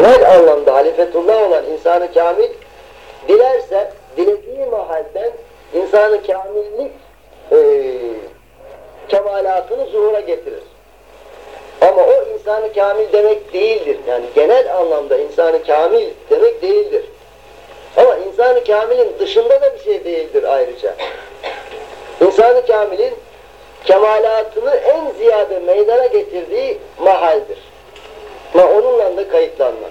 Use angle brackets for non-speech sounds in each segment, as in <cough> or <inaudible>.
genel anlamda halifetullah olan insanı kamil dilerse dilediği mahalden insanı kamillik e, kemalatını zuhura getirir. Ama o insanı kamil demek değildir. Yani genel anlamda insanı kamil demek değildir. Ama insanı kamilin dışında da bir şey değildir ayrıca. İnsanı kamilin kemalatını en ziyade meydana getirdiği mahaldir. Ama onunla da kayıtlanmaz.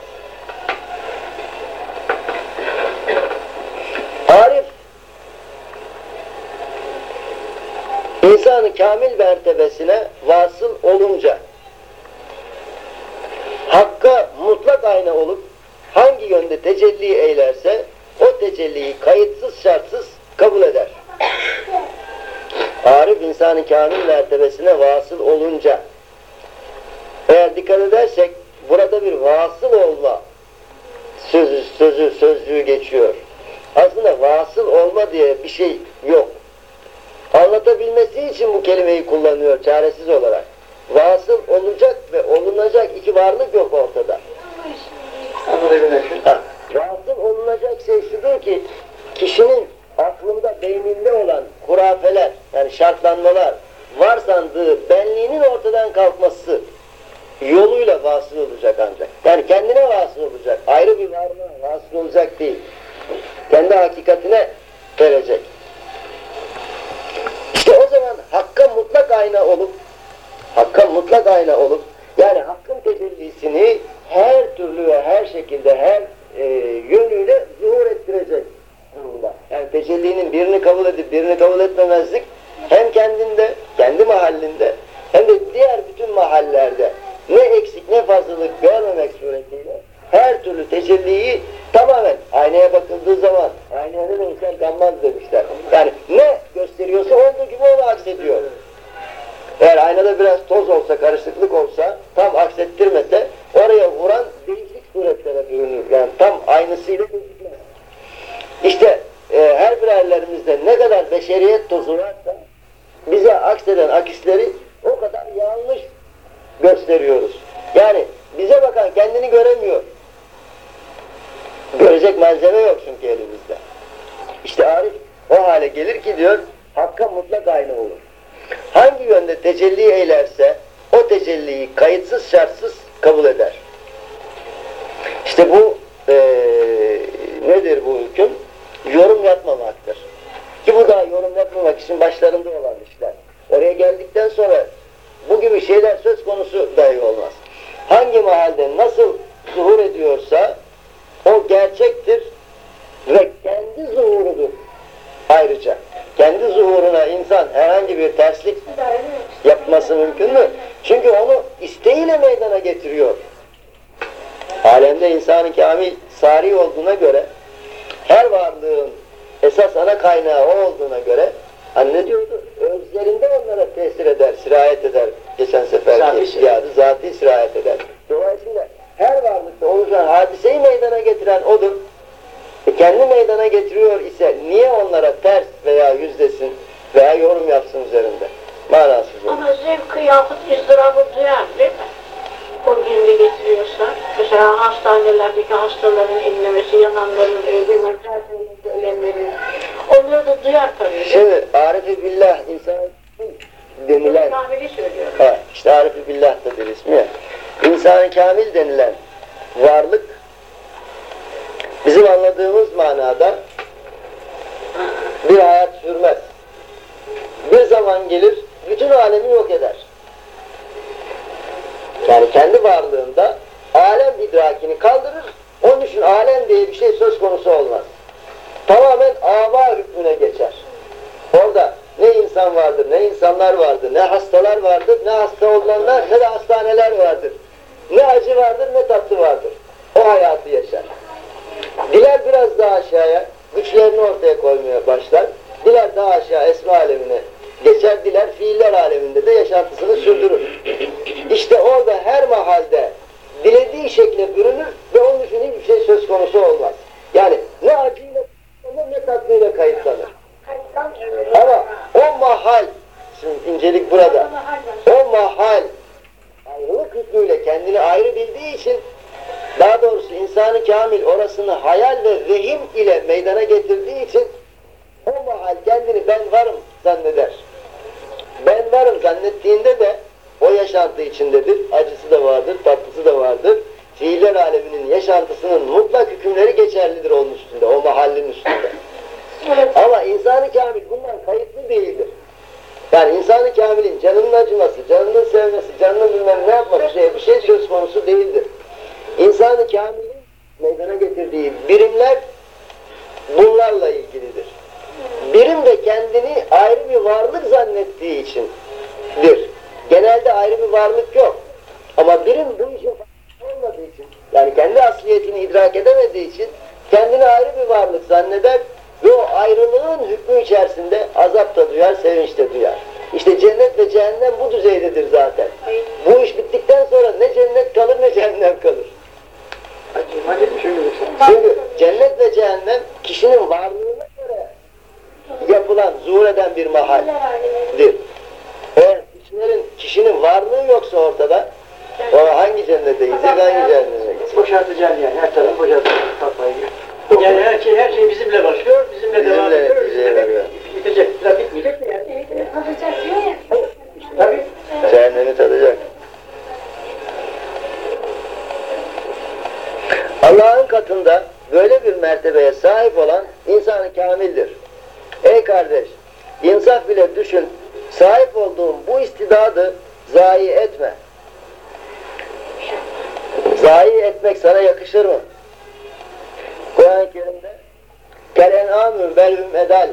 Arif insanı kamil mertebesine vasıl olunca Hakka mutlak ayna olup hangi yönde tecelli eylerse o tecelliyi kayıtsız şartsız kabul eder. Arif insanın kamil mertebesine vasıl olunca eğer dikkat edersek burada bir vasıl olma sözü, sözü, sözcüğü geçiyor. Aslında vasıl olma diye bir şey yok. Anlatabilmesi için bu kelimeyi kullanıyor çaresiz olarak. Vasıl olacak ve olunacak iki varlık yok ortada. Ha, vasıl olunacak şey şudur ki kişinin aklında, beyninde olan hurafeler, yani şartlanmalar, var sandığı benliğinin ortadan kalkması yoluyla vasıl olacak ancak. Yani kendine vasıl olacak. Ayrı bir varlığa vasıl olacak değil. Kendi hakikatine verecek. İşte o zaman Hakk'a mutlak ayna olup Hakk'a mutlak ayna olup yani Hakk'ın tecellisini her türlü ve her şekilde her e, yönüyle zuhur ettirecek durumda. Yani tecellinin birini kabul edip birini kabul etmemezlik hem kendinde, kendi mahallinde hem de diğer bütün mahallerde ne eksik ne fazlalık görmemek suretiyle her türlü tecelliyi tamamen aynaya bakıldığı zaman aynaya ne demişler gammaz demişler. Yani ne gösteriyorsa olduğu gibi onu aksediyor. Eğer aynada biraz toz olsa, karışıklık olsa, tam aksettirmese oraya vuran değişik suretlere bürünür. Yani tam aynısıyla gözükmez. İşte e, her birerlerimizde ne kadar beşeriyet tozu varsa bize akseden akisleri o kadar yanlış gösteriyoruz. Yani bize bakan kendini göremiyor. Görecek malzeme yok çünkü elimizde. İşte Arif o hale gelir ki diyor, Hakka mutlak aynı olur. Hangi yönde tecelli eylerse o tecelliyi kayıtsız şartsız kabul eder. İşte bu e, nedir bu hüküm? Yorum yapmamaktır. Ki bu da yorum yapmamak için başlarında olan işler. Oraya geldikten sonra bu gibi şeyler söz konusu dahi olmaz. Hangi mahalde nasıl zuhur ediyorsa o gerçektir ve kendi zuhurudur ayrıca. Kendi zuhuruna insan herhangi bir terslik yapması mümkün mü? Çünkü onu isteğiyle meydana getiriyor. Alemde insanın kamil sari olduğuna göre her varlığın esas ana kaynağı o olduğuna göre hani ne diyordu? Özlerinde onlara tesir eder, sirayet eder. Geçen seferki ihtiyacı zati sirayet eder. Dolayısıyla her varlıkta oluşan hadiseyi meydana getiren odur. E kendi meydana getiriyor ise niye onlara ters veya yüzdesin veya yorum yapsın üzerinde? Manasız olur. Ama zevk, yahut ızdırabı duyar değil mi? O günde getiriyorsa, mesela hastanelerdeki hastaların inlemesi, yananların, onları da duyar tabii. Şimdi Arif-i Billah insan denilen, Kamili söylüyorum. ha, işte Arif-i Billah'tadır ismi ya. İnsan-ı Kamil denilen varlık bizim anladığımız manada bir hayat sürmez. Bir zaman gelir, bütün alemi yok eder. Yani kendi varlığında alem idrakini kaldırır, onun için alem diye bir şey söz konusu olmaz. Tamamen ava hükmüne geçer. Orada ne insan vardır, ne insanlar vardır, ne hastalar vardır, ne hasta olanlar, ne de hastaneler vardır. Ne acı vardır, ne tatlı vardır. O hayatı yaşar. Diler biraz daha aşağıya, güçlerini ortaya koymaya başlar. Diler daha aşağı esma alemine geçer, diler fiiller aleminde de yaşantısını sürdürür. İşte orada her mahalde dilediği şekle bürünür ve onun için hiçbir şey söz konusu olmaz. Yani ne acıyla tatlıyla kayıtlanır. Ama o mahal, şimdi incelik burada, o mahal ayrılık hükmüyle kendini ayrı bildiği için daha doğrusu insanı kamil orasını hayal ve vehim ile meydana getirdiği için o mahal kendini ben varım zanneder. Ben varım zannettiğinde de o yaşantı içindedir. Acısı da vardır, tatlısı da vardır. Fiiller aleminin yaşantısının mutlak hükümleri geçerlidir onun üstünde, o mahallin üstünde. Ama insanı kamil bundan kayıtlı değildir. Yani insanı kamilin canının acıması, canının sevmesi, canının bilmem ne yapması diye bir şey söz konusu değildir. İnsanı kamilin meydana getirdiği birimler bunlarla ilgilidir. Birim de kendini ayrı bir varlık zannettiği içindir. Genelde ayrı bir varlık yok. Ama birim bu işin olmadığı için, yani kendi asliyetini idrak edemediği için kendini ayrı bir varlık zanneder ve o ayrılığın hükmü içerisinde azap da duyar, sevinç de duyar. İşte cennet ve cehennem bu düzeydedir zaten. Bu iş bittikten sonra ne cennet kalır ne cehennem kalır. Çünkü cennet ve cehennem kişinin varlığına göre yapılan, zuhur eden bir mahaldir. Eğer kişilerin, kişinin varlığı yoksa ortada, o hangi cennete gidecek, hangi cehenneme gidecek? Boşaltacağız yani her tarafı boşaltacağız kafayı. Yani her şey her şey bizimle başlıyor, bizimle, devam Bizimle ediyor. biteceği var ya. Bitecek, daha bitmeyecek mi yani? Kalacak diyor ya. Tabii. Cehennemi tadacak. Allah'ın katında böyle bir mertebeye sahip olan insanı kamildir. Ey kardeş, insaf bile düşün, sahip olduğun bu istidadı zayi etme. Zayi etmek sana yakışır mı? Kur'an-ı Kerim'de Kelen'amün belhum edal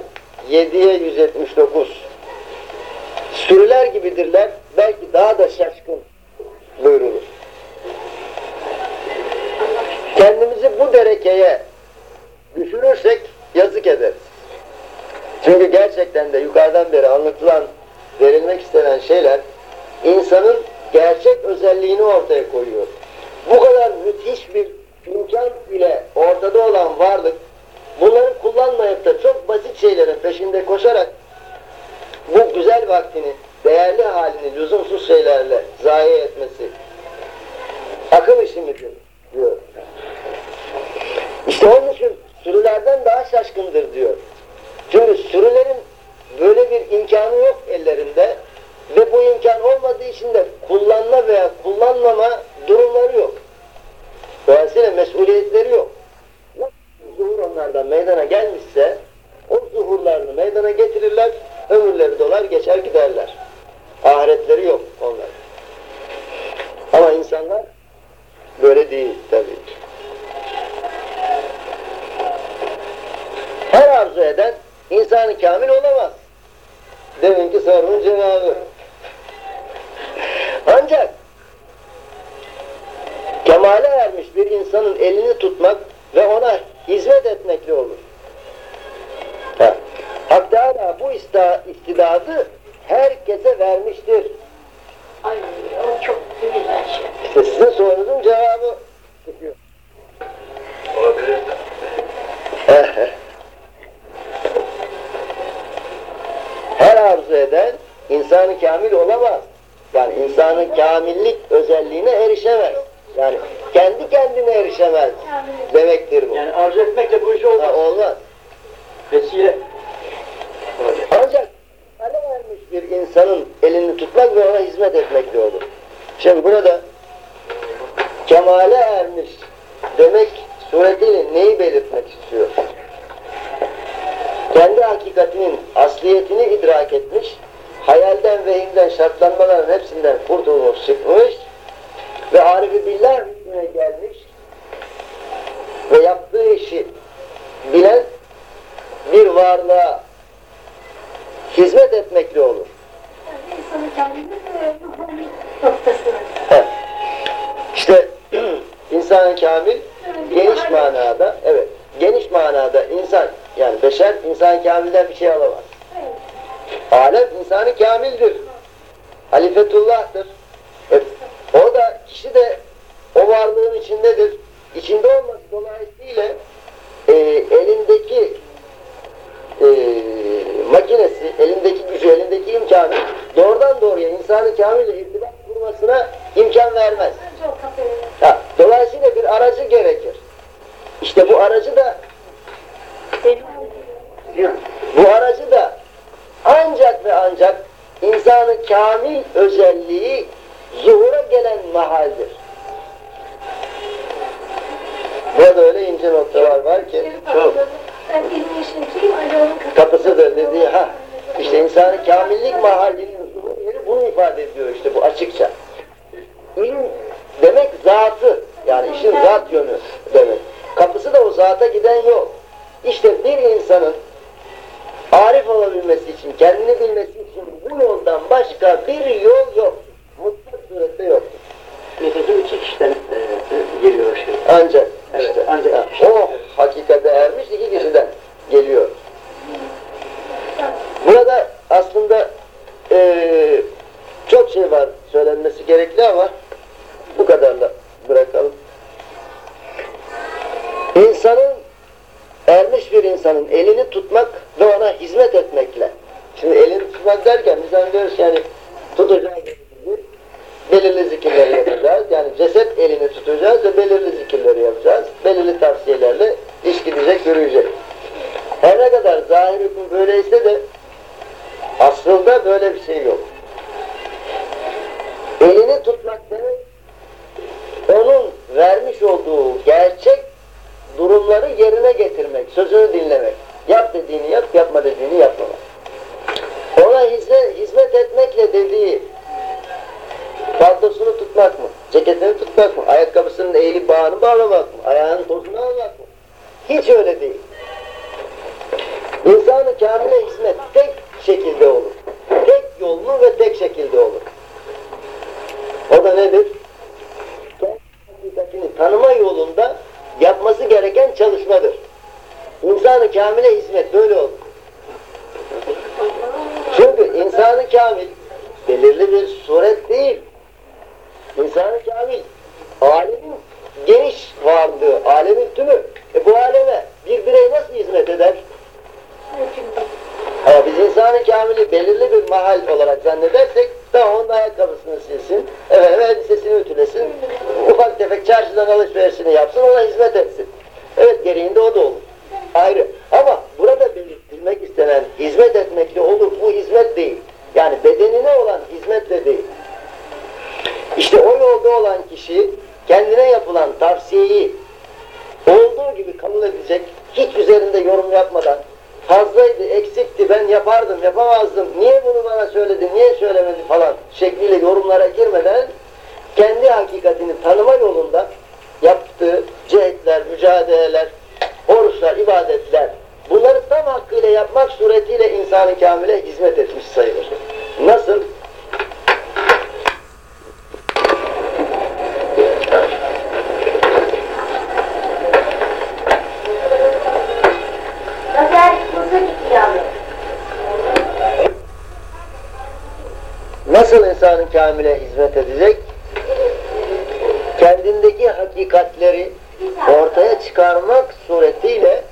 7'ye 179 Sürüler gibidirler, belki daha da şaşkın buyrulur. Kendimizi bu derekeye düşürürsek yazık ederiz. Çünkü gerçekten de yukarıdan beri anlatılan, verilmek istenen şeyler insanın gerçek özelliğini ortaya koyuyor. Bu kadar müthiş bir imkan ile ortada olan varlık bunları kullanmayıp da çok basit şeylerin peşinde koşarak bu güzel vaktini, değerli halini lüzumsuz şeylerle zayi etmesi akıl işi diyor. İşte onun için sürülerden daha şaşkındır diyor. Çünkü sürülerin böyle bir imkanı yok ellerinde ve bu imkan olmadığı için de kullanma veya kullanmama durumları yok. Dolayısıyla mesuliyetleri yok. Zuhur onlardan meydana gelmişse o zuhurlarını meydana getirirler, ömürleri dolar geçer giderler. Ahiretleri yok onlar. Ama insanlar böyle değil tabii. Her arzu eden insanı kamil olamaz. Deminki sorunun cevabı. Ancak kemale ermiş bir insanın elini tutmak ve ona hizmet etmekle olur. Ha. Hak Teala bu istidadı herkese vermiştir. Ay o çok güzel şey. İşte sizin sorunuzun cevabı çıkıyor. Olabilir. Her arzu eden insanı kamil olamaz. Yani insanı kamillik özelliğine erişemez. Yani kendi kendine erişemez demektir bu. Yani arzu etmekle bu iş olmaz. Ha, olmaz. Vesile. Ancak kale vermiş bir insanın elini tutmak ve ona hizmet etmekle olur. Şimdi burada kemale ermiş demek suretiyle neyi belirtmek istiyor? Kendi hakikatinin asliyetini idrak etmiş, hayalden, vehimden, şartlanmaların hepsinden kurtulmuş, çıkmış ve arifi billah hükmüne gelmiş ve yaptığı işi bilen bir varlığa hizmet etmekle olur. İnsanın kendini. İşte <clears throat> insan kamil geniş manada, evet, geniş manada insan, yani beşer insan kamilden bir şey alamaz. Alem insanı kamildir. Halifetullah'tır. E, o da, kişi de o varlığın içindedir. İçinde olması dolayısıyla e, elindeki e, makinesi, elindeki gücü, elindeki imkanı doğrudan doğruya insanı kamille irtibat kurmasına imkan vermez. Ha, dolayısıyla bir aracı gerekir. İşte bu aracı da bu aracı da ancak ve ancak insanın kamil özelliği zuhura gelen mahaldir. Burada öyle ince noktalar var ki çok kapısıdır dediği ha. İşte insanın kamillik mahallinin zuhur yeri bunu ifade ediyor işte bu açıkça. İlim demek zatı yani işin zat yönü demek. Kapısı da o zata giden yol. İşte bir insanın arif olabilmesi için, kendini bilmesi için bu yoldan başka bir yol yok. Mutlak surette yok. Nitekim iki kişiden e, e, geliyor şey. Ancak Evet, işte ancak iki kişi. o hakikate ermiş iki kişiden geliyor. Burada aslında eee, çok şey var söylenmesi gerekli ama bu kadarla bırakalım. İnsanın ermiş bir insanın elini tutmak ve ona hizmet etmekle. Şimdi elini tutmak derken biz anlıyoruz yani tutacağız belirli zikirleri yapacağız. Yani ceset elini tutacağız ve belirli zikirleri yapacağız. Belirli tavsiyelerle iş gidecek, yürüyecek. Her ne kadar zahir hüküm böyleyse de aslında böyle bir şey yok. Elini tutmak demek onun vermiş olduğu gerçek durumları yerine getirmek, sözünü dinlemek. Yap dediğini yap, yapma dediğini yapmamak. Ona hizmet, etmekle dediği paltosunu tutmak mı? Ceketini tutmak mı? Ayakkabısının eğilip bağını bağlamak mı? Ayağının tozunu almak mı? Hiç öyle değil. İnsanı kamile hizmet tek şekilde olur. Tek yollu ve tek şekilde olur. O da nedir? Hakikatini tanıma yolunda yapması gereken çalışmadır. İnsanı kamile hizmet böyle olur. Çünkü insanı kamil belirli bir suret değil. İnsanı kamil alemin geniş varlığı, alemin tümü. E bu aleme bir birey nasıl hizmet eder? Ama biz insanı kamili belirli bir mahal olarak zannedersek tamam onun ayakkabısını silsin, efendim elbisesini ütülesin, ufak tefek çarşıdan alışverişini yapsın, ona hizmet etsin. Evet gereğinde o da olur. Ayrı. Ama burada belirtilmek istenen hizmet etmekle olur. Bu hizmet değil. Yani bedenine olan hizmetle değil. İşte o yolda olan kişi kendine yapılan tavsiyeyi olduğu gibi kabul edecek, hiç üzerinde yorum yapmadan, fazlaydı, eksikti, ben yapardım, yapamazdım, niye bunu bana söyledi, niye söylemedi falan şekliyle yorumlara girmeden kendi hakikatini tanıma yolunda yaptığı cihetler, mücadeleler, oruçlar, ibadetler bunları tam hakkıyla yapmak suretiyle insanı kamile hizmet etmiş sayılır. Nasıl? İnsanın kamile hizmet edecek? Kendindeki hakikatleri ortaya çıkarmak suretiyle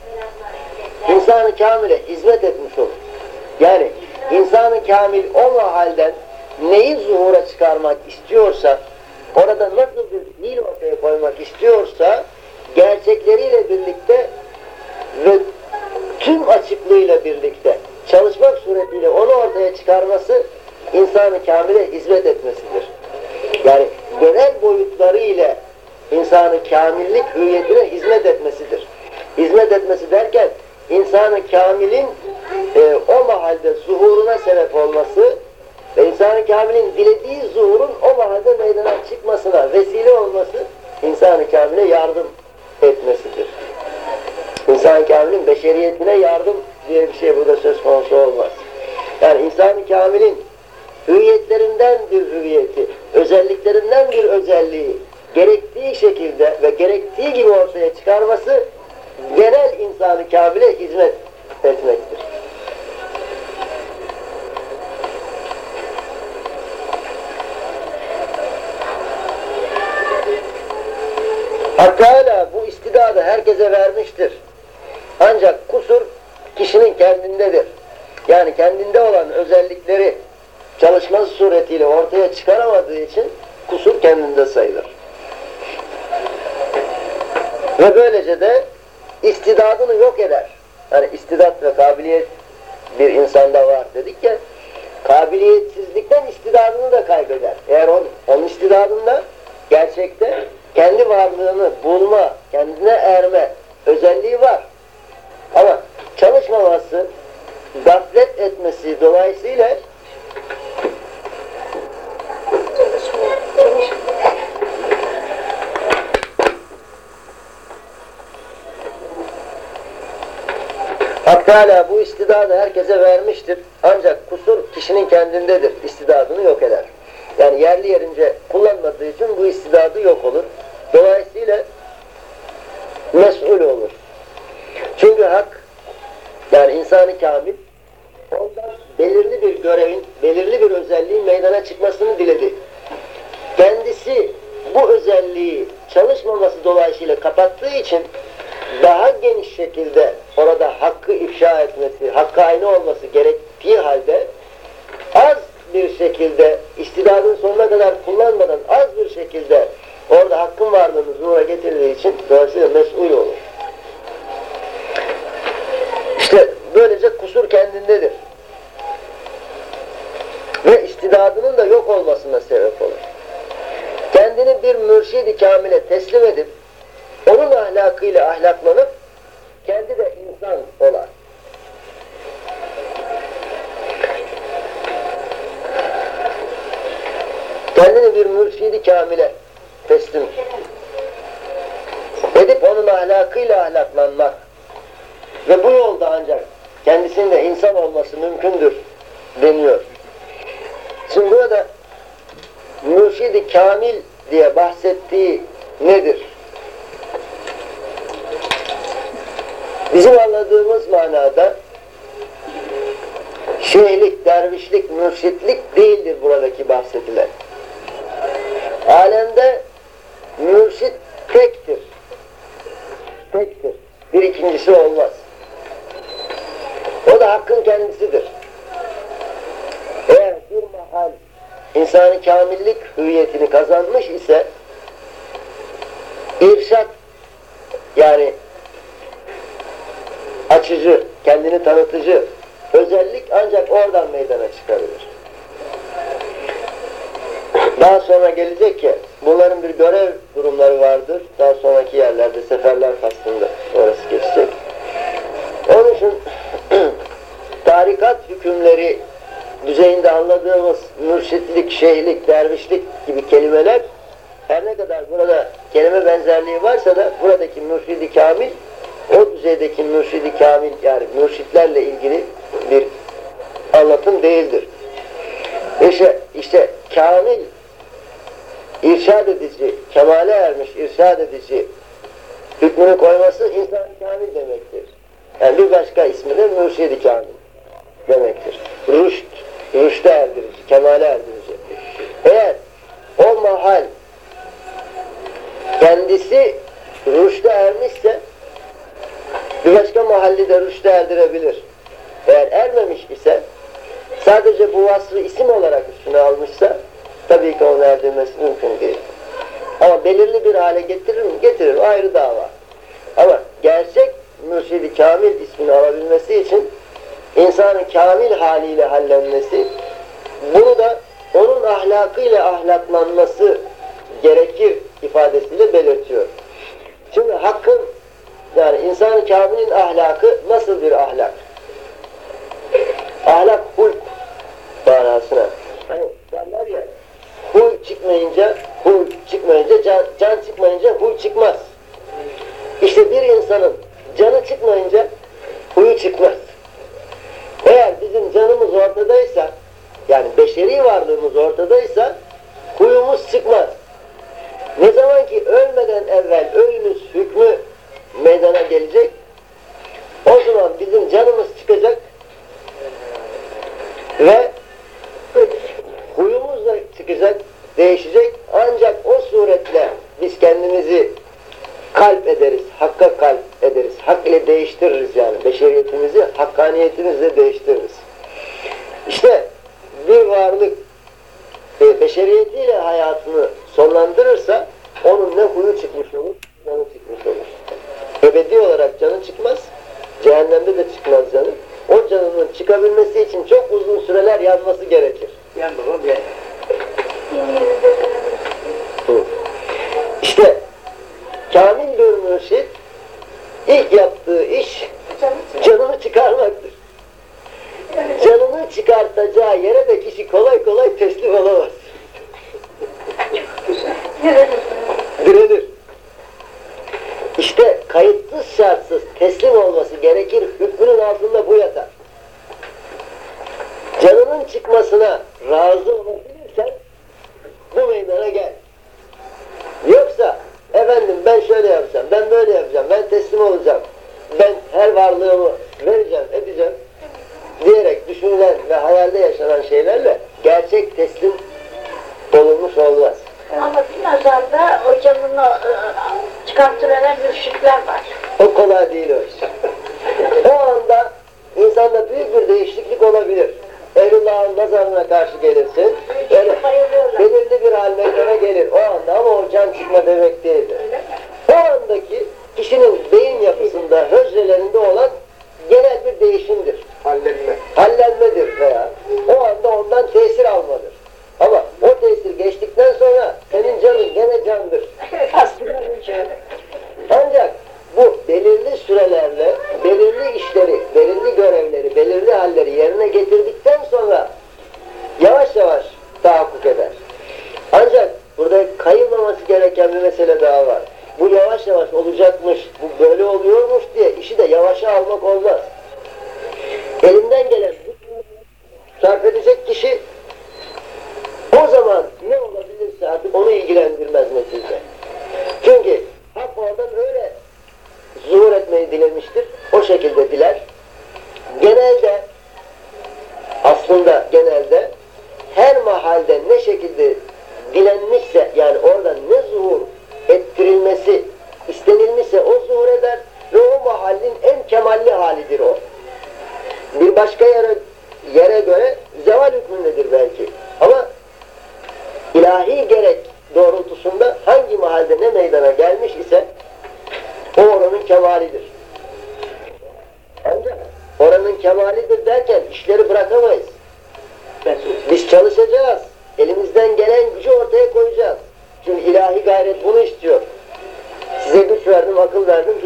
insanı kamile hizmet etmiş olur. Yani insanı kamil o mahalden neyi zuhura çıkarmak istiyorsa, orada nasıl bir dil ortaya koymak istiyorsa, gerçekleriyle birlikte ve tüm açıklığıyla birlikte çalışmak suretiyle onu ortaya çıkarması insanı kamile hizmet etmesidir. Yani genel boyutları ile insanı kamillik hüviyetine hizmet etmesidir. Hizmet etmesi derken insanı kamilin e, o mahalde zuhuruna sebep olması ve insanı kamilin dilediği zuhurun o mahalde meydana çıkmasına vesile olması insanı kamile yardım etmesidir. İnsan kamilin beşeriyetine yardım diye bir şey burada söz konusu olmaz. Yani insan kamilin hüviyetlerinden bir hüviyeti, özelliklerinden bir özelliği gerektiği şekilde ve gerektiği gibi ortaya çıkarması genel insanı kamile hizmet etmektir. Hakkı hala bu istidadı herkese vermiştir. Ancak kusur kişinin kendindedir. Yani kendinde olan özellikleri çalışması suretiyle ortaya çıkaramadığı için kusur kendinde sayılır. Ve böylece de istidadını yok eder. Hani istidat ve kabiliyet bir insanda var dedik ya, kabiliyetsizlikten istidadını da kaybeder. Eğer on, onun istidadında gerçekte kendi varlığını bulma, kendine erme özelliği var. Ama çalışmaması, gaflet etmesi dolayısıyla Hak Teala bu istidadı herkese vermiştir. Ancak kusur kişinin kendindedir. İstidadını yok eder. Yani yerli yerince kullanmadığı için bu istidadı yok olur. Dolayısıyla mesul olur. Çünkü hak yani insanı kamil ondan belirli bir görevin, belirli bir özelliğin meydana çıkmasını diledi. Kendisi bu özelliği çalışmaması dolayısıyla kapattığı için daha geniş şekilde orada hakkı ifşa etmesi, hakkı aynı olması gerektiği halde az bir şekilde istidadın sonuna kadar kullanmadan az bir şekilde orada hakkın varlığını zuhura getirdiği için dolayısıyla mesul olur. İşte böylece kusur kendindedir. Ve istidadının da yok olmasına sebep olur. Kendini bir mürşidi kamile teslim edip onun ahlakıyla ahlaklanıp kendi de insan olar. Kendini bir mürşidi kamile teslim edip onun ahlakıyla ahlaklanmak ve bu yolda ancak kendisinin de insan olması mümkündür deniyor. Şimdi burada mürşidi kamil diye bahsettiği nedir? Bizim anladığımız manada şeyhlik, dervişlik, mürşitlik değildir buradaki bahsedilen. Alemde mürşit tektir. Tektir. Bir ikincisi olmaz. O da hakkın kendisidir. Eğer bir mahal insanı kamillik hüviyetini kazanmış ise irşat yani açıcı, kendini tanıtıcı özellik ancak oradan meydana çıkabilir. Daha sonra gelecek ki bunların bir görev durumları vardır. Daha sonraki yerlerde seferler faslında orası geçecek. Onun için <clears throat> tarikat hükümleri düzeyinde anladığımız mürşitlik, şeyhlik, dervişlik gibi kelimeler her ne kadar burada kelime benzerliği varsa da buradaki mürşidi kamil o düzeydeki mürşidi kamil yani mürşitlerle ilgili bir anlatım değildir. İşte, işte kamil irşad edici, kemale ermiş irşad edici hükmünü koyması insan kamil demektir. Yani bir başka ismi de mürşidi kamil demektir. Rüşt, rüşte erdirici, kemale erdirici. Eğer o mahal kendisi rüşte ermişse bir başka mahalli de rüşte erdirebilir. Eğer ermemiş ise sadece bu vasfı isim olarak üstüne almışsa tabii ki onu erdirmesi mümkün değil. Ama belirli bir hale getirir mi? Getirir. Ayrı dava. Ama gerçek mürşidi kamil ismini alabilmesi için insanın kamil haliyle hallenmesi bunu da onun ahlakıyla ahlaklanması gerekir ifadesiyle belirtiyor. Şimdi hakkın yani insan kamilin ahlakı nasıl bir ahlak? Ahlak hulk manasına. Hani derler ya huy çıkmayınca, huy çıkmayınca, can, can çıkmayınca huy çıkmaz. İşte bir insanın canı çıkmayınca huyu çıkmaz. Eğer bizim canımız ortadaysa, yani beşeri varlığımız ortadaysa huyumuz çıkmaz. Ne zaman ki ölmeden evvel ölünüz hükmü meydana gelecek, o zaman bizim canımız çıkacak ve huyumuz da çıkacak, değişecek. Ancak o suretle biz kendimizi kalp ederiz, hakka kalp ederiz. Hak ile değiştiririz yani. Beşeriyetimizi hakkaniyetimizle değiştiririz. İşte bir varlık e, beşeriyetiyle hayatını sonlandırırsa onun ne huyu çıkmış olur, canı çıkmış olur. Ebedi olarak canı çıkmaz, cehennemde de çıkmaz canı. O canının çıkabilmesi için çok uzun süreler yanması gerekir. Yan babam yan. Kamil bir mürşit ilk yaptığı iş canını çıkarmaktır. Canını çıkartacağı yere de kişi kolay kolay teslim olamaz. Direnir. İşte kayıtsız şartsız teslim olması gerekir. Hükmünün altında bu yatar. Canının çıkmasına razı olabilirsen bu meydana gel. Yoksa efendim ben şöyle yapacağım, ben böyle yapacağım, ben teslim olacağım, ben her varlığımı vereceğim, edeceğim diyerek düşünülen ve hayalde yaşanan şeylerle gerçek teslim olunmuş olmaz. Ama bir nazarda o canını e, çıkartılan mürşitler var. O kolay değil o iş. <laughs> O anda insanda büyük bir değişiklik olabilir. Ehlullah'ın nazarına karşı gelirsin. Bayılıyorlar. belirli bir hal meydana gelir o anda ama o can çıkma demek değildir. O andaki kişinin beyin yapısında, hücrelerinde olan genel bir değişimdir. Hallenme.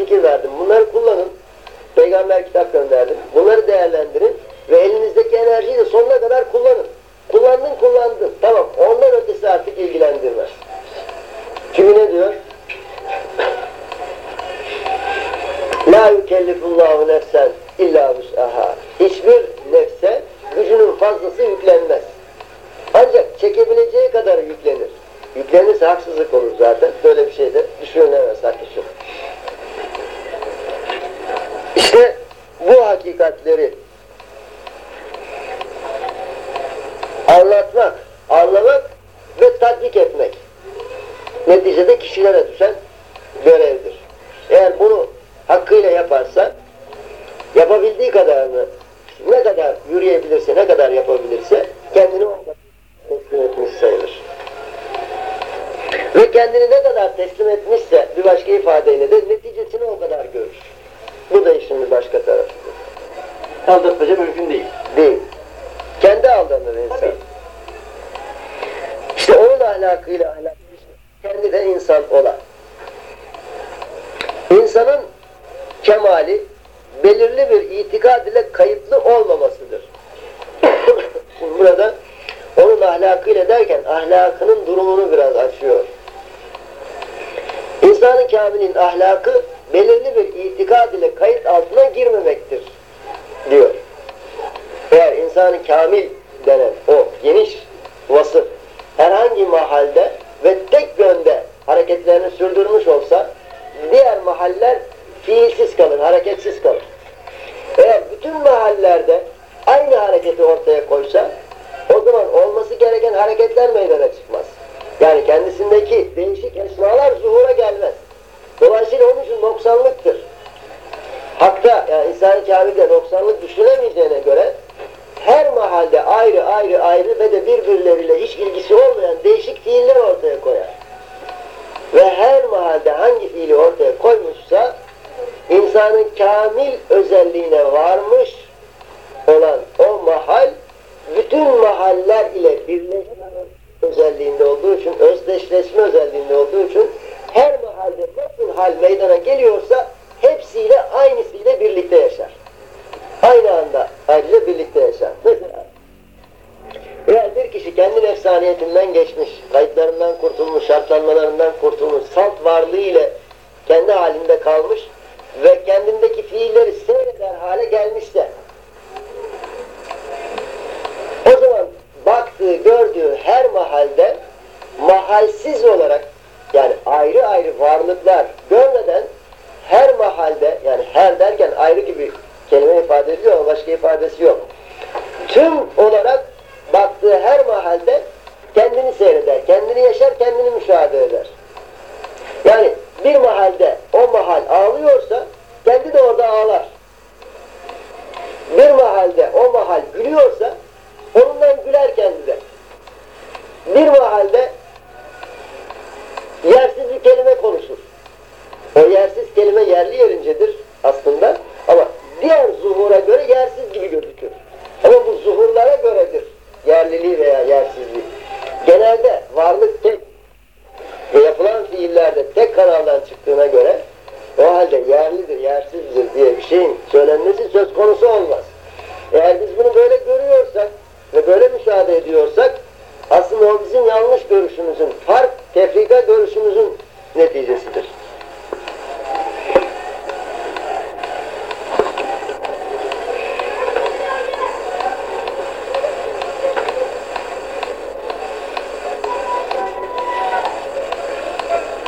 Fikir verdim. Bunları kullanın. Peygamber kitap gönderdim. Bunları değerlendirin ve elinizdeki enerjiyi de sonuna kadar kullanın. Kullandın kullandın. Tamam. Ondan ötesi artık ilgilendirmez. Çünkü ne diyor? <clears throat> La yükellifullahu nefsen illa vus'aha. Hiçbir nefse gücünün fazlası yüklenmez. Ancak çekebileceği kadar yüklenir. Yüklenirse haksızlık olur zaten. Böyle bir şey de düşünülemez haklısın. Bu hakikatleri anlatmak, anlamak ve tatbik etmek neticede kişilere düşen görevdir. Eğer bunu hakkıyla yaparsa yapabildiği kadarını ne kadar yürüyebilirse, ne kadar yapabilirse kendini o kadar teslim etmiş sayılır. Ve kendini ne kadar teslim etmişse bir başka ifadeyle de neticesini o kadar görür. Bu da işin başka tarafıdır. Aldatmaca mümkün değil. Değil. Kendi aldanır insan. Tabii. İşte onun ahlakıyla ahlak kendi de insan olan. İnsanın kemali belirli bir itikad ile kayıtlı olmamasıdır. <coughs> Burada onun ahlakıyla derken ahlakının durumunu biraz açıyor. İnsanın kamilin ahlakı belirli bir itikad ile kayıt altına girmemektir diyor. Eğer insanı kamil denen o geniş vasıf herhangi mahalde ve tek yönde hareketlerini sürdürmüş olsa diğer mahaller fiilsiz kalır, hareketsiz kalır. Eğer bütün mahallerde aynı hareketi ortaya koysa o zaman olması gereken hareketler meydana çıkmaz. Yani kendisindeki değişik esmalar zuhura gelmez. Dolayısıyla onun için noksanlıktır. Hakta yani insan-ı kamilde noksanlık düşünemeyeceğine göre her mahalde ayrı ayrı ayrı ve de birbirleriyle hiç ilgisi olmayan değişik fiiller ortaya koyar. Ve her mahalde hangi fiili ortaya koymuşsa insanın kamil özelliğine varmış olan o mahal bütün mahaller ile birleşme özelliğinde olduğu için, özdeşleşme özelliğinde olduğu için her mahalde nasıl hal meydana geliyorsa hepsiyle aynısıyla birlikte yaşar. Aynı anda ayrıca birlikte yaşar. Mesela eğer bir kişi kendi nefsaniyetinden geçmiş, kayıtlarından kurtulmuş, şartlanmalarından kurtulmuş, salt varlığı ile kendi halinde kalmış ve kendindeki fiilleri seyreder hale gelmişse o zaman baktığı, gördüğü her mahalde mahalsiz olarak yani ayrı ayrı varlıklar görmeden her mahalde yani her derken ayrı gibi kelime ifade ediyor ama başka ifadesi yok. Tüm olarak baktığı her mahalde kendini seyreder, kendini yaşar, kendini müşahede eder. Yani bir mahalde o mahal ağlıyorsa kendi de orada ağlar. Bir mahalde o mahal gülüyorsa onundan güler kendi de. Bir mahalde yersiz bir kelime konuşur. O yersiz kelime yerli yerincedir aslında ama diğer zuhura göre yersiz gibi gözükür. Ama bu zuhurlara göredir yerliliği veya yersizliği. Genelde varlık tek ve yapılan fiillerde tek kanaldan çıktığına göre o halde yerlidir, yersizdir diye bir şeyin söylenmesi söz konusu olmaz. Eğer biz bunu böyle görüyorsak ve böyle müşahede ediyorsak aslında o bizim yanlış görüşümüzün, fark, tefrika görüşümüzün neticesidir.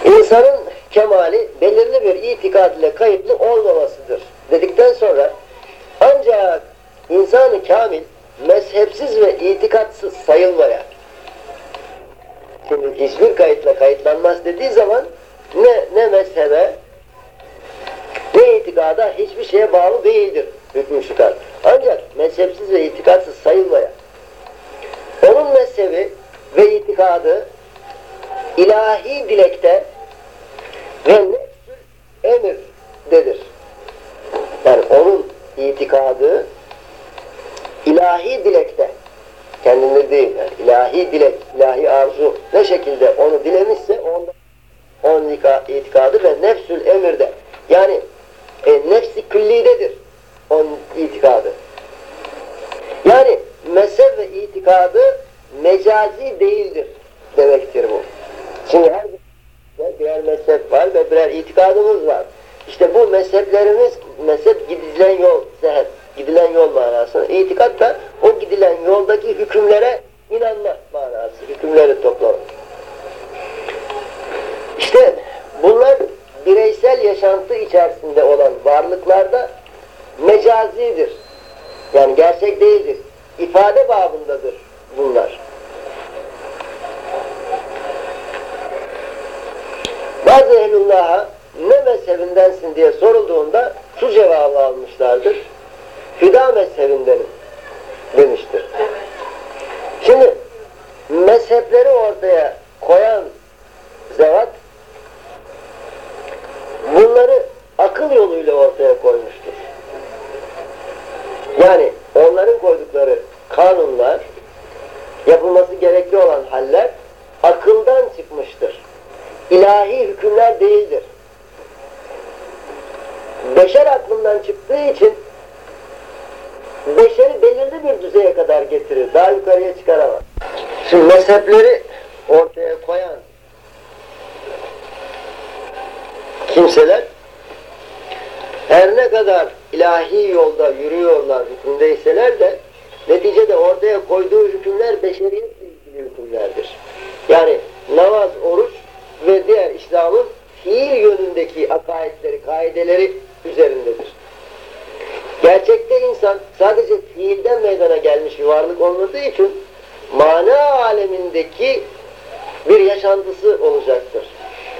İnsanın kemali belirli bir itikad ile kayıtlı olmamasıdır dedikten sonra ancak insanı kamil mezhepsiz ve itikatsız sayılmaya şimdi hiçbir kayıtla kayıtlanmaz dediği zaman ne, ne mezhebe ne itikada hiçbir şeye bağlı değildir hükmü çıkar. Ancak mezhepsiz ve itikatsız sayılmaya onun mezhebi ve itikadı ilahi dilekte ve nefsül emirdedir. Yani onun itikadı ilahi dilekte kendinde değil yani ilahi dilek, ilahi arzu ne şekilde onu dilemişse onda onun itikadı ve nefsül emirde yani e, nefsi küllidedir onun itikadı. Yani mezhep ve itikadı mecazi değildir demektir bu. Şimdi her birer mezhep var ve birer itikadımız var. İşte bu mezheplerimiz, mezhep gidilen yol, seher, gidilen yol manasında. İtikat da o gidilen yoldaki hükümlere inanma manası, hükümleri toplamak. İşte bunlar bireysel yaşantı içerisinde olan varlıklarda mecazidir. Yani gerçek değildir. İfade babındadır bunlar. Bazı ehlullah'a ne mezhebindensin diye sorulduğunda şu cevabı almışlardır. Hüda mezhebindenim demiştir. Şimdi mezhepleri ortaya koyan zevat bunları akıl yoluyla ortaya koymuştur. Yani onların koydukları kanunlar, yapılması gerekli olan haller akıldan çıkmıştır. İlahi hükümler değildir. Beşer aklından çıktığı için beşeri belirli bir düzeye kadar getirir. Daha yukarıya çıkaramaz. Şimdi mezhepleri ortaya koyan kimseler her ne kadar ilahi yolda yürüyorlar hükümdeyseler de neticede ortaya koyduğu hükümler beşeriyetle ilgili hükümlerdir. Yani namaz, oruç ve diğer İslam'ın fiil yönündeki akaidleri, kaideleri üzerindedir. Gerçekte insan sadece fiilden meydana gelmiş bir varlık olmadığı için mana alemindeki bir yaşantısı olacaktır.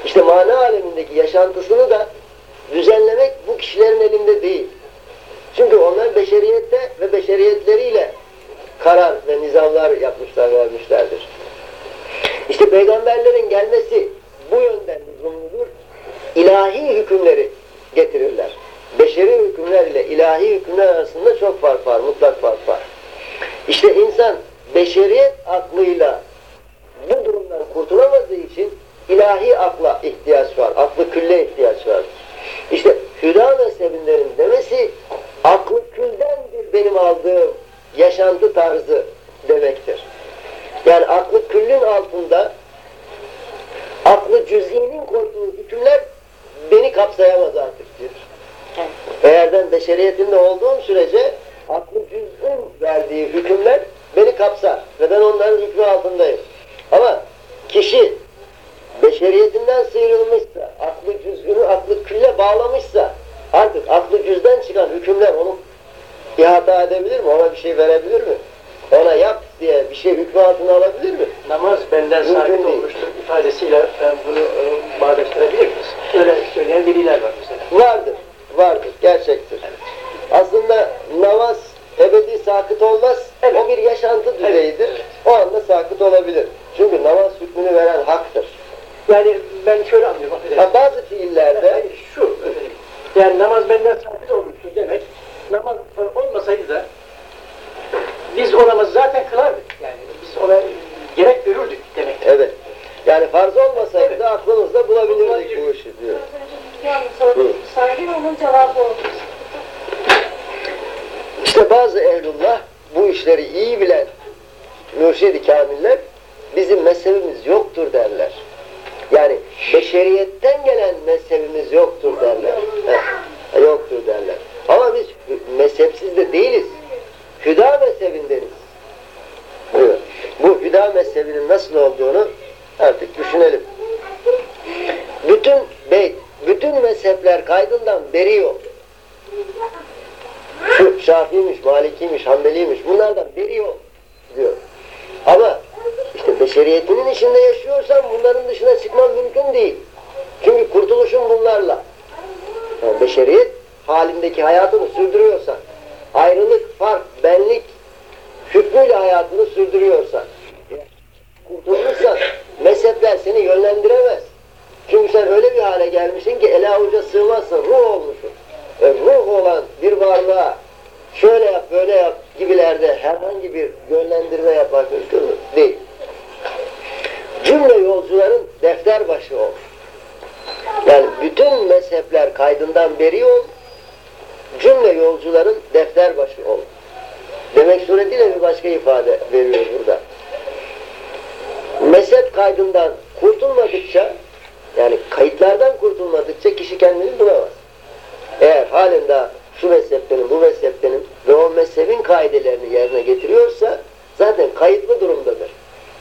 İşte mana alemindeki yaşantısını da düzenlemek bu kişilerin elinde değil. Çünkü onlar beşeriyette ve beşeriyetleriyle karar ve nizamlar yapmışlar, vermişlerdir. İşte peygamberlerin gelmesi bu yönden lüzumludur. İlahi hükümleri getirirler. Beşeri hükümler ile ilahi hükümler arasında çok fark var, mutlak fark var. İşte insan beşeriyet aklıyla bu durumdan kurtulamadığı için ilahi akla ihtiyaç var. Aklı külle ihtiyaç var. İşte hüda mezhebinlerin demesi aklı küldendir benim aldığım yaşantı tarzı demektir. Yani aklı küllün altında aklı cüz'inin koyduğu hükümler beni kapsayamaz artık diyor. Eğer ben beşeriyetinde olduğum sürece aklı cüz'ün verdiği hükümler beni kapsar ve ben onların hükmü altındayım. Ama kişi beşeriyetinden sıyrılmışsa, aklı cüz'ünü aklı külle bağlamışsa artık aklı cüz'den çıkan hükümler onu ihata edebilir mi? Ona bir şey verebilir mi? Ona yap diye bir şey hükmü altına alabilir mi? Namaz benden sabit olmuştur ifadesiyle ben bunu e, bağdaştırabilir miyiz? Öyle söyleyen veliler var mesela. Vardır, vardır, gerçektir. Aslında namaz ebedi sakıt olmaz, Evet. o bir yaşantı düzeyidir. evet. O anda sakıt olabilir. Çünkü namaz hükmünü veren haktır. Yani ben şöyle anlıyorum. Ha, bazı fiillerde Hayır, şu. Yani namaz benden sabit olmuştur demek. Namaz olmasaydı da biz o namazı zaten kılardık. Yani biz ona gerek görürdük demek. evet. Yani farz olmasaydı Evet. da aklımızda bulabilirdik bu işi diyor. Yani saygın onun cevabı oldu. İşte bazı ehlullah bu işleri iyi bilen mürşid-i kamiller bizim mezhebimiz yoktur derler. Yani beşeriyetten gelen mezhebimiz yoktur derler. Heh, yoktur derler. Ama biz mezhepsiz de değiliz. Hüda mezhebindeniz. Bu hüda mezhebinin nasıl olduğunu artık düşünelim. Bütün beyt, bütün mezhepler kaydından beri yok. Şu Şafi'ymiş, Malikiymiş, Hanbeliymiş bunlardan biri yok diyor. Ama işte beşeriyetinin içinde yaşıyorsan bunların dışına çıkman mümkün değil. Çünkü kurtuluşun bunlarla. Yani beşeriyet halindeki hayatını sürdürüyorsan, ayrılık, fark, benlik hükmüyle hayatını sürdürüyorsan, kurtulmuşsan mezhepler seni yönlendiremez. Çünkü sen öyle bir hale gelmişsin ki ele avuca sığmazsın, ruh olmuşsun. E, ruh olan bir varlığa şöyle yap, böyle yap gibilerde herhangi bir yönlendirme yapmak mümkün mü? Değil. Cümle yolcuların defter başı ol. Yani bütün mezhepler kaydından beri ol, cümle yolcuların defter başı ol. Demek suretiyle bir başka ifade veriyor burada. Mezhep kaydından kurtulmadıkça, yani kayıtlardan kurtulmadıkça kişi kendini bulamaz. Eğer halen daha şu mezheptenin, bu mezheptenin ve o mezhebin kaidelerini yerine getiriyorsa zaten kayıtlı durumdadır.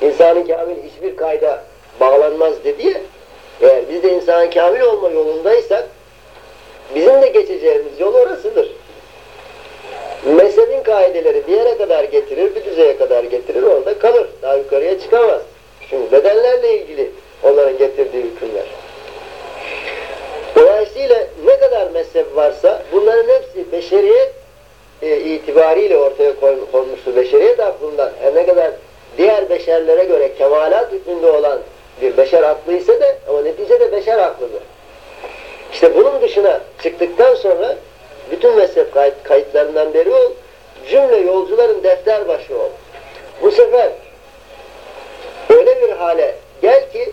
İnsanın kamil hiçbir kayda bağlanmaz dedi ya, eğer biz de insan kamil olma yolundaysak bizim de geçeceğimiz yol orasıdır. Mezhebin kaideleri bir yere kadar getirir, bir düzeye kadar getirir, orada kalır. Daha yukarıya çıkamaz. Çünkü bedenlerle ilgili onların getirdiği hükümler. Dolayısıyla ne kadar mezhep varsa bunların hepsi beşeriyet e, itibariyle ortaya konmuştur. Beşeriyet aklından her ne kadar diğer beşerlere göre kemalat hükmünde olan bir beşer aklı ise de ama neticede beşer aklıdır. İşte bunun dışına çıktıktan sonra bütün mezhep kayıt, kayıtlarından beri ol, cümle yolcuların defter başı ol. Bu sefer öyle bir hale gel ki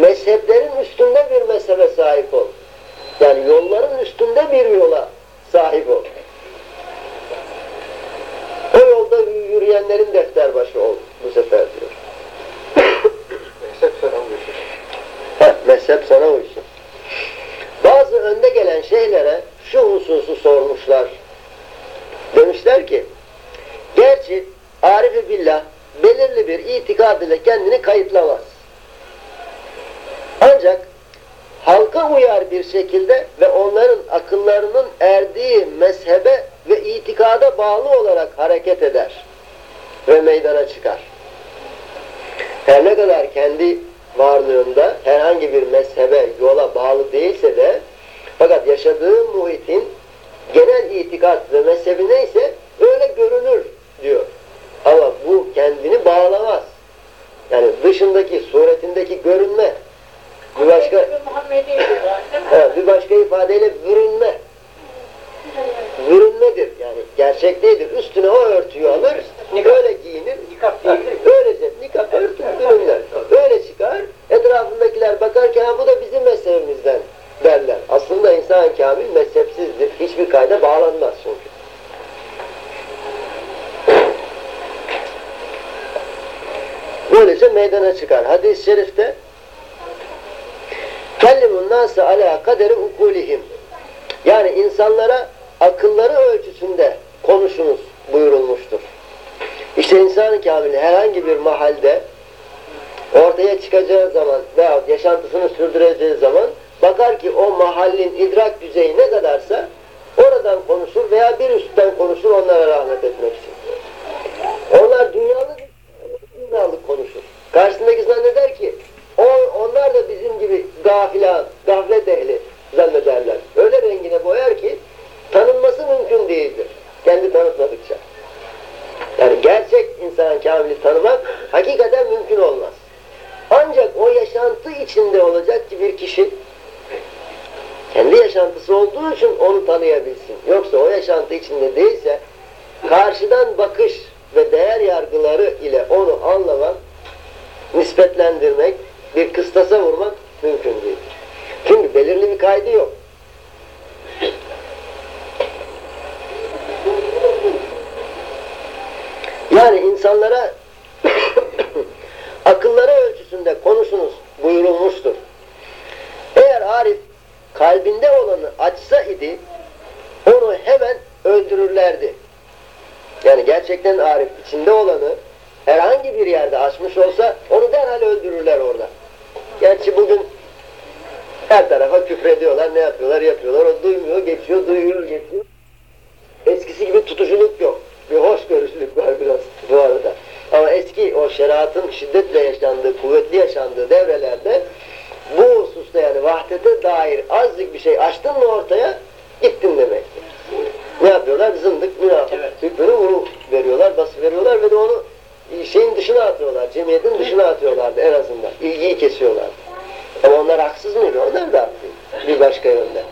mezheplerin üstünde bir mezhebe sahip ol. Yani yolların üstünde bir yola sahip ol. O yolda yürüyenlerin defter başı ol bu sefer diyor. <coughs> Mezhep sana uyuşur. Heh, mezhep sana uysun. Bazı önde gelen şeylere şu hususu sormuşlar. Demişler ki, gerçi Arif-i Billah belirli bir itikad ile kendini kayıtlamaz. Ancak halka uyar bir şekilde ve onların akıllarının erdiği mezhebe ve itikada bağlı olarak hareket eder ve meydana çıkar. Her ne kadar kendi varlığında herhangi bir mezhebe, yola bağlı değilse de fakat yaşadığı muhitin genel itikat ve mezhebi neyse öyle görünür diyor. Ama bu kendini bağlamaz. Yani dışındaki, suretindeki görünme. Bir başka, he, <laughs> bir başka ifadeyle bürünme. Bürünmedir yani gerçek değildir. Üstüne o örtüyü alır, böyle giyinir. Nikap değildir. Böylece nikap örtü bürünler. Böyle çıkar, etrafındakiler bakar ki ha bu da bizim mezhebimizden derler. Aslında insan kamil mezhepsizdir. Hiçbir kayda bağlanmaz çünkü. Böylece meydana çıkar. Hadis-i şerifte kellimun nâsı alâ kaderi ukulihim yani insanlara akılları ölçüsünde konuşunuz buyurulmuştur. İşte insan kamili herhangi bir mahalde ortaya çıkacağı zaman veya yaşantısını sürdüreceği zaman bakar ki o mahallin idrak düzeyi ne kadarsa oradan konuşur veya bir üstten konuşur onlara rahmet etmek için. Onlar konuşur. Karşısındaki zanneder ki o, onlar da bizim gibi gafilan, gaflet ehli zannederler. Öyle rengine boyar ki tanınması mümkün değildir. Kendi tanıtmadıkça. Yani gerçek insan kamili tanımak hakikaten mümkün olmaz. Ancak o yaşantı içinde olacak ki bir kişi kendi yaşantısı olduğu için onu tanıyabilsin. Yoksa o yaşantı içinde değilse karşıdan bakış ve değer yargıları ile onu anlamak, nispetlendirmek, bir kıstasa vurmak mümkün değil. Çünkü belirli bir kaydı yok. Yani insanlara <coughs> akılları ölçüsünde konuşunuz buyurulmuştur. Eğer Arif kalbinde olanı açsa idi onu hemen öldürürlerdi. Yani gerçekten Arif içinde olanı herhangi bir yerde açmış olsa onu derhal öldürürler orada. Gerçi bugün her tarafa küfrediyorlar, ne yapıyorlar, yapıyorlar. O duymuyor, geçiyor, duyuyor, geçiyor. Eskisi gibi tutuculuk yok. Bir hoşgörüsülük var biraz bu arada. Ama eski o şeriatın şiddetle yaşandığı, kuvvetli yaşandığı devrelerde bu hususta yani vahdete dair azıcık bir şey açtın mı ortaya gittin demektir. Ne yapıyorlar? Zındık, münafık Evet. hükmünü vuru veriyorlar, bası veriyorlar ve de onu şeyin dışına atıyorlar, cemiyetin dışına atıyorlardı en azından. İlgiyi kesiyorlardı. Ama onlar haksız mıydı? Onlar da haklıydı. Bir başka yönde.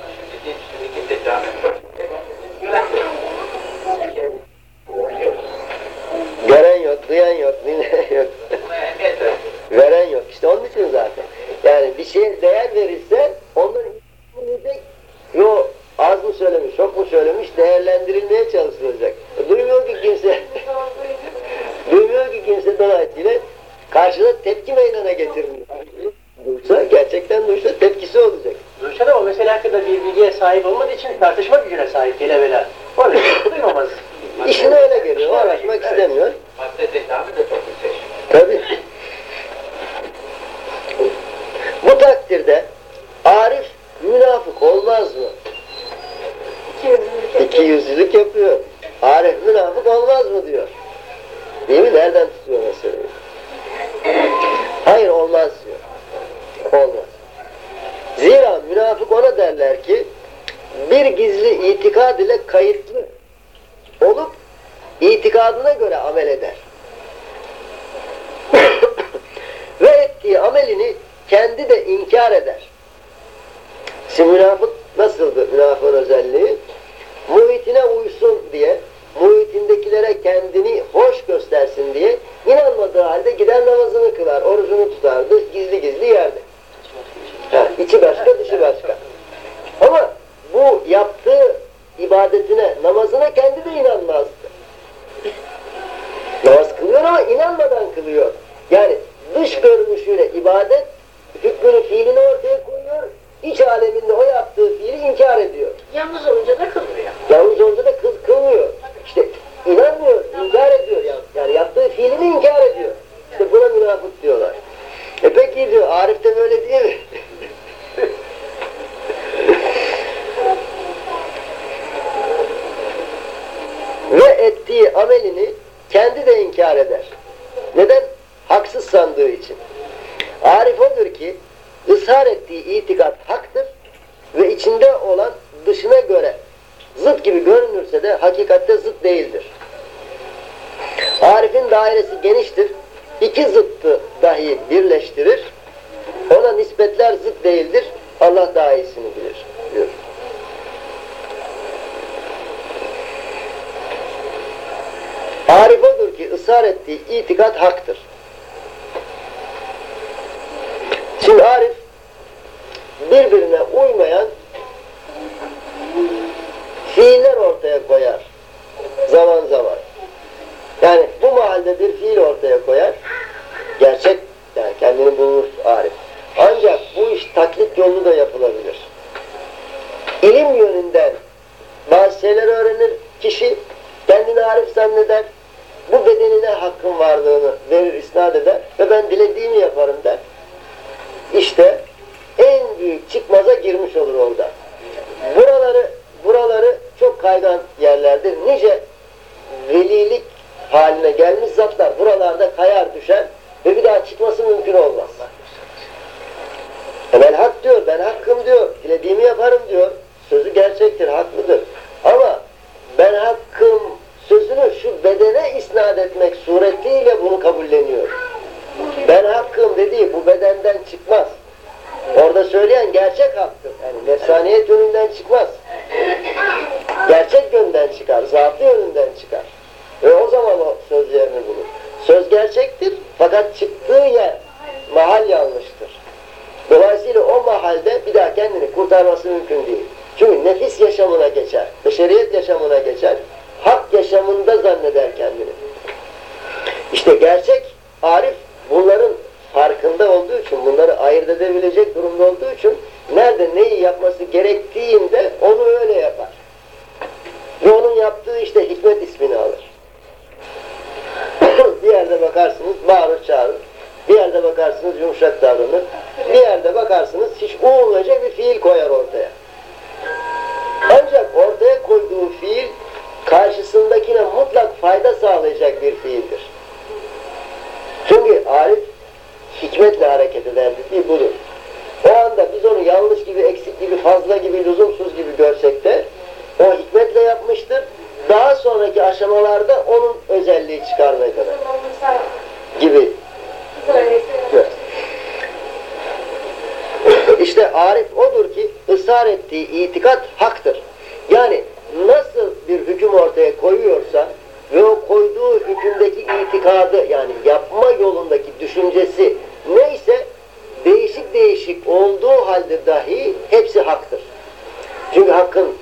Gören yok, duyan yok, dinleyen yok. <laughs> Veren yok. İşte onun için zaten. Yani bir şeye değer verirse onların ilgilenecek. Yo az mı söylemiş, çok mu söylemiş değerlendirilmeye çalışılacak. Duymuyor ki kimse. <laughs> Duymuyor ki kimse dolayısıyla karşıda tepki meydana getirmiyor. Duysa, gerçekten duysa tepkisi olacak. Duysa da o mesele hakkında bir bilgiye sahip olmadığı için tartışma gücüne sahip evvela. Onun için duymamaz. İşine öyle geliyor, uğraşmak Evet. istemiyor. Madde zekamı da çok yüksek. Tabii. Bu takdirde Arif münafık olmaz mı? İki yüzlülük yapıyor. Arif münafık olmaz mı diyor. Değil mi? Nereden tutuyor meseleyi? Hayır olmaz diyor. Olmaz. Zira münafık ona derler ki bir gizli itikad ile kayıtlı olup itikadına göre amel eder. <coughs> Ve ettiği amelini kendi de inkar eder. Şimdi münafık nasıldı münafığın özelliği? Muhitine uysun diye, muhitindekilere kendini hoş göstersin diye inanmadığı halde gider namazını kılar, orucunu tutardı, gizli gizli yerdi. Ha, içi başka, dışı başka. Ama bu yaptığı ibadetine, namazına kendi de inanmazdı. Namaz kılıyor ama inanmadan kılıyor. Yani dış görünüşüyle ibadet hükmünü, fiilini ortaya koyuyor. İç aleminde o yaptığı fiili inkar ediyor. Yalnız olunca da kılmıyor. Yalnız orada da kıl, kılmıyor. İşte inanmıyor, inkar ediyor. Yani, yani yaptığı fiilini inkar ediyor. İşte buna münafık diyorlar. E peki diyor, Arif de böyle değil mi? <laughs> Ve ettiği amelini kendi de inkar eder. Neden? Haksız sandığı için. Arif odur ki ısrar ettiği itikat haktır ve içinde olan dışına göre zıt gibi görünürse de hakikatte zıt değildir. Arif'in dairesi geniştir. İki zıttı dahi birleştirir. Ona nispetler zıt değildir. Allah daha iyisini bilir. Diyor. Arif odur ki ısrar ettiği itikat haktır. birbirine uymayan fiiller ortaya koyar zaman zaman. Yani bu mahalde bir fiil ortaya koyar. Gerçek yani kendini bulur Arif. Ancak bu iş taklit yolu da yapılabilir. İlim yönünden bazı şeyler öğrenir kişi, kendini Arif zanneder, bu bedenine hakkın varlığını verir, isnat eder ve ben dilediğimi yaparım der. İşte en büyük çıkmaza girmiş olur orada. Buraları, buraları çok kaygan yerlerdir. Nice velilik haline gelmiş zatlar buralarda kayar düşer ve bir daha çıkması mümkün olmaz. Emel hak diyor, ben hakkım diyor, dilediğimi yaparım diyor. Sözü gerçektir, haklıdır. Ama ben hakkım sözünü şu bedene isnat etmek suretiyle bunu kabulleniyor. Ben hakkım dediği bu bedenden çıkmaz. Orada söyleyen gerçek haktır. Yani nefsaniyet yönünden çıkmaz. Gerçek yönden çıkar, zatı yönünden çıkar. Ve o zaman o söz yerini bulur. Söz gerçektir fakat çıktığı yer mahal yanlıştır. Dolayısıyla o mahalde bir daha kendini kurtarması mümkün değil. Çünkü nefis yaşamına geçer, beşeriyet yaşamına geçer, hak yaşamında zanneder kendini. İşte gerçek arif bunların farkında olduğu için, bunları ayırt edebilecek durumda olduğu için nerede neyi yapması gerektiğinde onu öyle yapar. Ve onun yaptığı işte hikmet ismini alır. <coughs> bir yerde bakarsınız bağırır çağırır. Bir yerde bakarsınız yumuşak davranır. Bir yerde bakarsınız hiç umulacak bir fiil koyar ortaya. Ancak ortaya koyduğu fiil karşısındakine mutlak fayda sağlayacak bir fiildir. Çünkü Arif hikmetle hareket eder dediği budur. O anda biz onu yanlış gibi, eksik gibi, fazla gibi, lüzumsuz gibi görsek de o hikmetle yapmıştır. Daha sonraki aşamalarda onun özelliği çıkar meydana gibi. Evet. İşte arif odur ki ısrar ettiği itikat haktır. Yani nasıl bir hüküm ortaya koyuyorsa ve o koyduğu hükümdeki itikadı yani yapma yolundaki düşüncesi neyse değişik değişik olduğu halde dahi hepsi haktır. Çünkü hakkın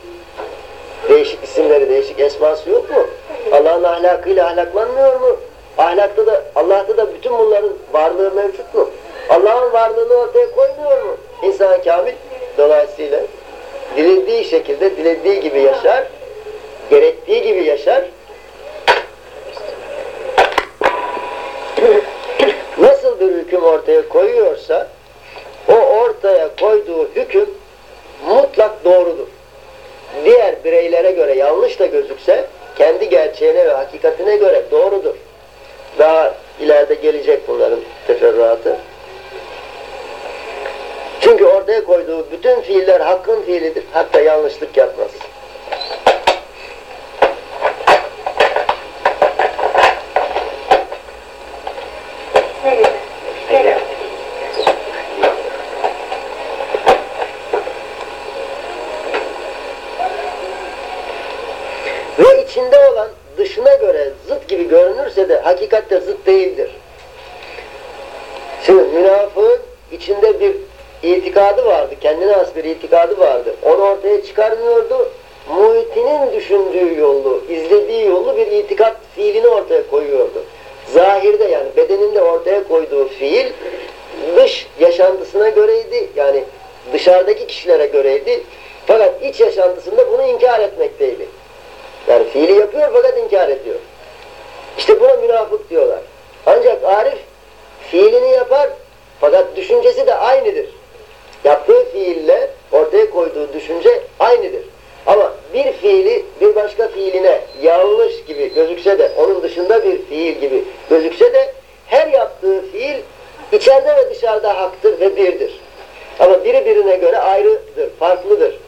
değişik isimleri, değişik esması yok mu? Allah'ın ahlakıyla ahlaklanmıyor mu? Ahlakta da, Allah'ta da bütün bunların varlığı mevcut mu? Allah'ın varlığını ortaya koymuyor mu? İnsan kamil dolayısıyla dilediği şekilde, dilediği gibi yaşar, gerektiği gibi yaşar. Nasıl bir hüküm ortaya koyuyorsa o ortaya koyduğu hüküm mutlak doğrudur. Diğer bireylere göre yanlış da gözükse kendi gerçeğine ve hakikatine göre doğrudur. Daha ileride gelecek bunların teferruatı. Çünkü ortaya koyduğu bütün fiiller hakkın fiilidir. Hatta yanlışlık yapmaz. Ve içinde olan dışına göre zıt gibi görünürse de hakikatte zıt değildir. Şimdi münafığın içinde bir itikadı vardı, kendine has bir itikadı vardı. Onu ortaya çıkarmıyordu. Muhitinin düşündüğü yolu, izlediği yolu bir itikat fiilini ortaya koyuyordu. Zahirde yani bedeninde ortaya koyduğu fiil dış yaşantısına göreydi. Yani dışarıdaki kişilere göreydi. Fakat iç yaşantısında bunu inkar etmekteydi. Yani fiili yapıyor fakat inkar ediyor. İşte buna münafık diyorlar. Ancak Arif fiilini yapar fakat düşüncesi de aynıdır. Yaptığı fiille ortaya koyduğu düşünce aynıdır. Ama bir fiili bir başka fiiline yanlış gibi gözükse de onun dışında bir fiil gibi gözükse de her yaptığı fiil içeride ve dışarıda haktır ve birdir. Ama biri birine göre ayrıdır, farklıdır.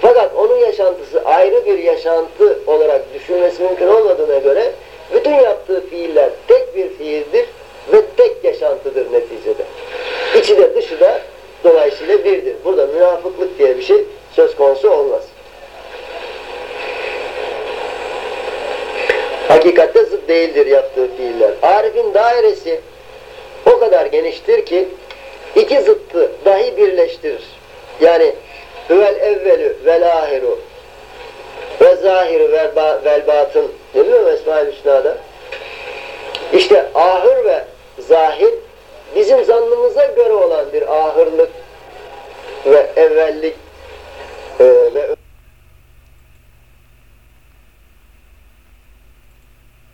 Fakat onun yaşantısı ayrı bir yaşantı olarak düşünmesi mümkün olmadığına göre bütün yaptığı fiiller tek bir fiildir ve tek yaşantıdır neticede. İçi de dışı da dolayısıyla birdir. Burada münafıklık diye bir şey söz konusu olmaz. Hakikatte zıt değildir yaptığı fiiller. Arif'in dairesi o kadar geniştir ki iki zıttı dahi birleştirir. Yani Hüvel evvelü vel ahiru ve zahiru vel, ba vel batın Görüyor musun Esma-i Hüsna'da? İşte ahır ve zahir bizim zannımıza göre olan bir ahırlık ve evvellik e, ve